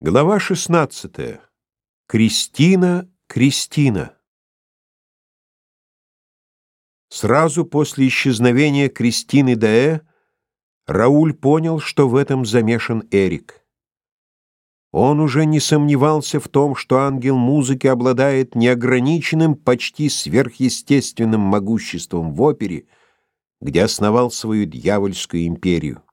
Глава 16. Кристина, Кристина. Сразу после исчезновения Кристины Даэ Рауль понял, что в этом замешан Эрик. Он уже не сомневался в том, что ангел музыки обладает неограниченным, почти сверхъестественным могуществом в опере, где основал свою дьявольскую империю.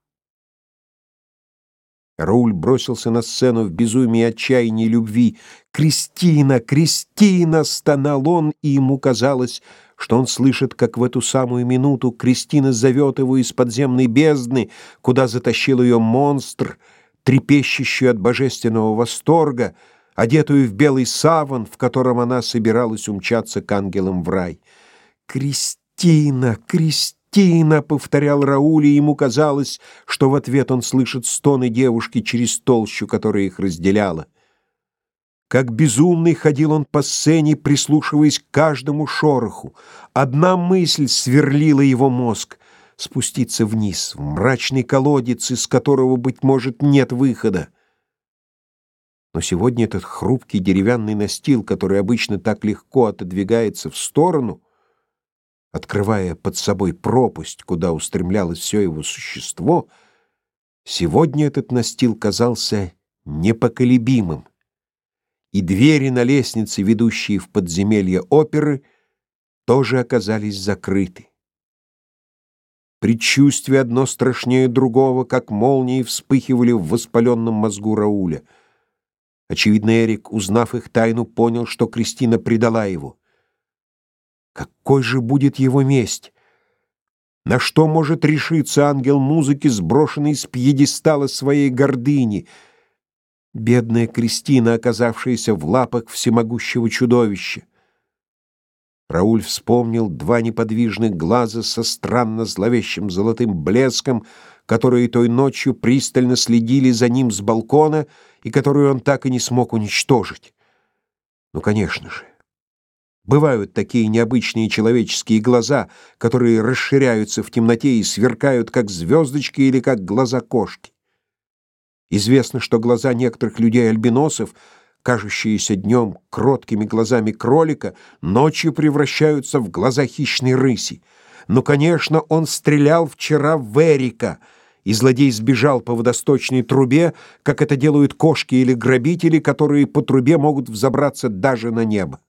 Рауль бросился на сцену в безумии отчаяния и любви. «Кристина! Кристина!» — стонал он, и ему казалось, что он слышит, как в эту самую минуту Кристина зовет его из подземной бездны, куда затащил ее монстр, трепещущий от божественного восторга, одетую в белый саван, в котором она собиралась умчаться к ангелам в рай. «Кристина! Кристина!» Кристина!» — повторял Рауль, и ему казалось, что в ответ он слышит стоны девушки через толщу, которая их разделяла. Как безумный ходил он по сцене, прислушиваясь к каждому шороху. Одна мысль сверлила его мозг — спуститься вниз, в мрачный колодец, из которого, быть может, нет выхода. Но сегодня этот хрупкий деревянный настил, который обычно так легко отодвигается в сторону, открывая под собой пропасть, куда устремлялось все его существо, сегодня этот настил казался непоколебимым, и двери на лестнице, ведущие в подземелье оперы, тоже оказались закрыты. Предчувствия одно страшнее другого, как молнии вспыхивали в воспаленном мозгу Рауля. Очевидно, Эрик, узнав их тайну, понял, что Кристина предала его. Какой же будет его месть? На что может решиться ангел музыки, сброшенный с пьедестала своей гордыни? Бедная Кристина, оказавшаяся в лапах всемогущего чудовища. Рауль вспомнил два неподвижных глаза со странно зловещим золотым блеском, которые той ночью пристально следили за ним с балкона и которые он так и не смог уничтожить. Ну, конечно же. Бывают такие необычные человеческие глаза, которые расширяются в темноте и сверкают, как звездочки или как глаза кошки. Известно, что глаза некоторых людей-альбиносов, кажущиеся днем кроткими глазами кролика, ночью превращаются в глаза хищной рыси. Но, конечно, он стрелял вчера в Эрика, и злодей сбежал по водосточной трубе, как это делают кошки или грабители, которые по трубе могут взобраться даже на небо.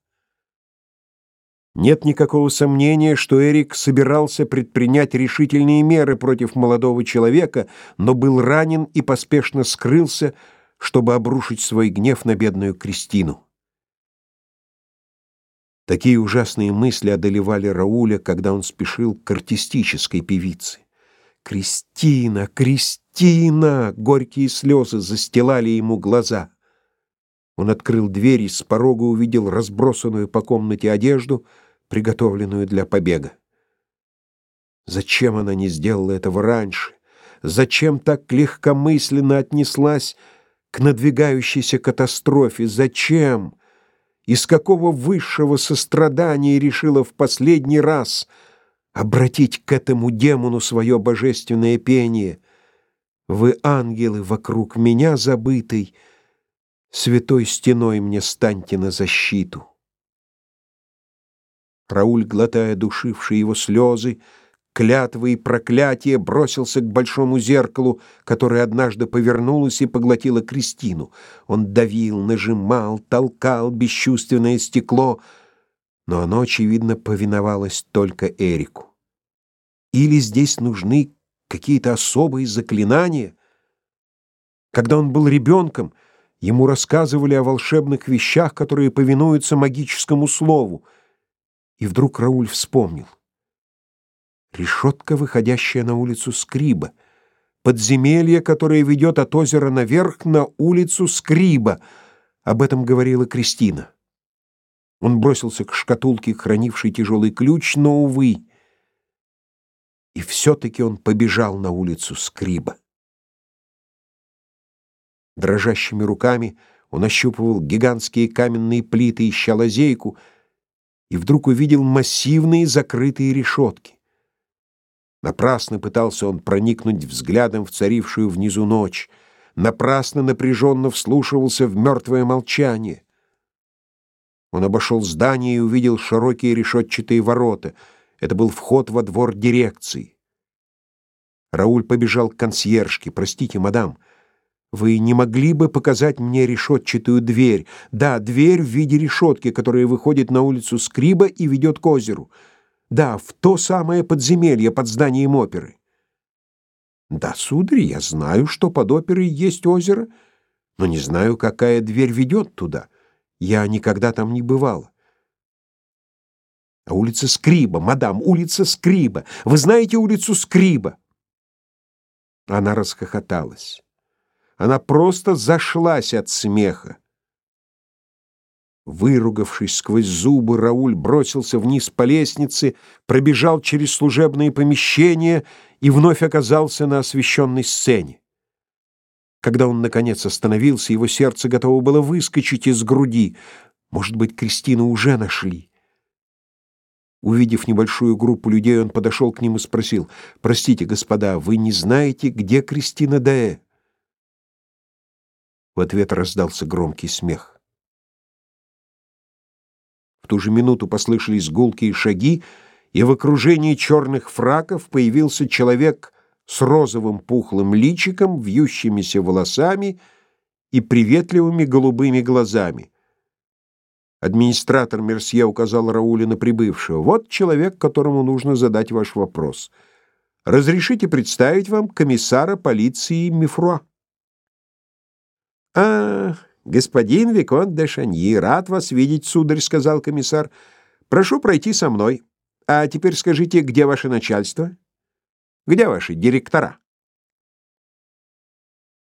Нет никакого сомнения, что Эрик собирался предпринять решительные меры против молодого человека, но был ранен и поспешно скрылся, чтобы обрушить свой гнев на бедную Кристину. Такие ужасные мысли одолевали Рауля, когда он спешил к артистической певице. «Кристина! Кристина!» Горькие слезы застилали ему глаза. Он открыл дверь и с порога увидел разбросанную по комнате одежду — приготовленную для побега. Зачем она не сделала этого раньше? Зачем так легкомысленно отнеслась к надвигающейся катастрофе? Зачем? Из какого высшего сострадания решила в последний раз обратить к этому демону свое божественное пение? Вы, ангелы, вокруг меня забытый, святой стеной мне станьте на защиту. Рауль, глотая душившие его слезы, клятвы и проклятия, бросился к большому зеркалу, которое однажды повернулось и поглотило Кристину. Он давил, нажимал, толкал бесчувственное стекло, но оно, очевидно, повиновалось только Эрику. Или здесь нужны какие-то особые заклинания? Когда он был ребенком, ему рассказывали о волшебных вещах, которые повинуются магическому слову — и вдруг Рауль вспомнил. Решетка, выходящая на улицу Скриба. Подземелье, которое ведет от озера наверх на улицу Скриба. Об этом говорила Кристина. Он бросился к шкатулке, хранившей тяжелый ключ, но, увы. И все-таки он побежал на улицу Скриба. Дрожащими руками он ощупывал гигантские каменные плиты, ища лазейку — и вдруг увидел массивные закрытые решетки. Напрасно пытался он проникнуть взглядом в царившую внизу ночь. напрасно напряженно вслушивался в мертвое молчание. Он обошел здание и увидел широкие решетчатые ворота. Это был вход во двор дирекции. Рауль побежал к консьержке. «Простите, мадам, вы не могли бы показать мне решетчатую дверь? Да, дверь в виде решетки, которая выходит на улицу Скриба и ведет к озеру. Да, в то самое подземелье под зданием оперы». «Да, сударь, я знаю, что под оперой есть озеро, но не знаю, какая дверь ведет туда». Я никогда там не бывал. А улица Скриба, мадам, улица Скриба. Вы знаете улицу Скриба? Она расхохоталась. Она просто зашлась от смеха. Выругавшись сквозь зубы, Рауль бросился вниз по лестнице, пробежал через служебные помещения и вновь оказался на освещенной сцене. Когда он, наконец, остановился, его сердце готово было выскочить из груди. Может быть, Кристину уже нашли. Увидев небольшую группу людей, он подошел к ним и спросил, «Простите, господа, вы не знаете, где Кристина Даэ?» В ответ раздался громкий смех. В ту же минуту послышались гулкие шаги, и в окружении черных фраков появился человек с розовым пухлым личиком, вьющимися волосами и приветливыми голубыми глазами. Администратор Мерсье указал Раулю на прибывшего. «Вот человек, которому нужно задать ваш вопрос. Разрешите представить вам комиссара полиции Мифруа». «А, господин Виконт де Шаньи, рад вас видеть, сударь», — сказал комиссар. «Прошу пройти со мной. А теперь скажите, где ваше начальство?» Где ваши директора?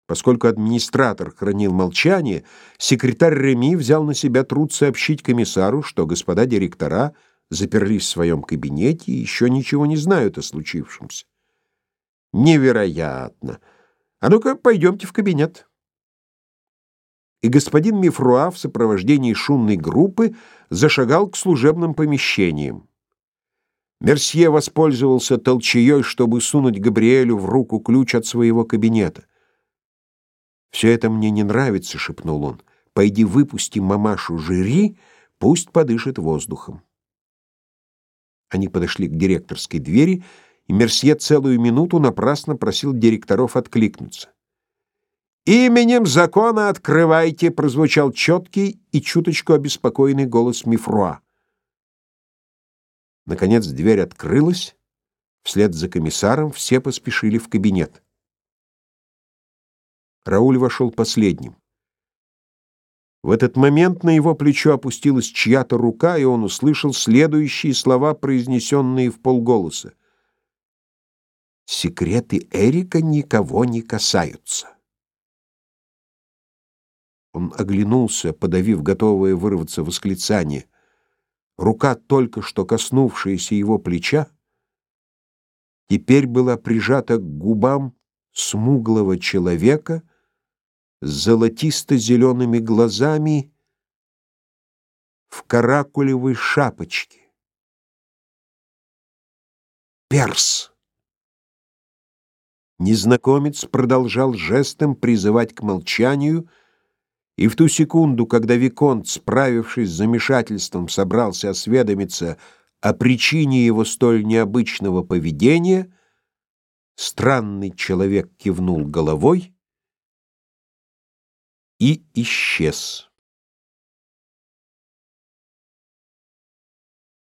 Поскольку администратор хранил молчание, секретарь Реми взял на себя труд сообщить комиссару, что господа директора заперлись в своем кабинете и еще ничего не знают о случившемся. Невероятно! А ну-ка, пойдемте в кабинет. И господин Мифруа в сопровождении шумной группы зашагал к служебным помещениям. Мерсье воспользовался толчеей, чтобы сунуть Габриэлю в руку ключ от своего кабинета. «Все это мне не нравится», — шепнул он. «Пойди выпусти мамашу Жири, пусть подышит воздухом». Они подошли к директорской двери, и Мерсье целую минуту напрасно просил директоров откликнуться. «Именем закона открывайте!» — прозвучал четкий и чуточку обеспокоенный голос Мифруа. Наконец дверь открылась. Вслед за комиссаром все поспешили в кабинет. Рауль вошел последним. В этот момент на его плечо опустилась чья-то рука, и он услышал следующие слова, произнесенные в полголоса. «Секреты Эрика никого не касаются». Он оглянулся, подавив готовое вырваться восклицание. Рука, только что коснувшаяся его плеча, теперь была прижата к губам смуглого человека с золотисто-зелеными глазами в каракулевой шапочке. Перс! Незнакомец продолжал жестом призывать к молчанию, и в ту секунду, когда Виконт, справившись с замешательством, собрался осведомиться о причине его столь необычного поведения, странный человек кивнул головой и исчез.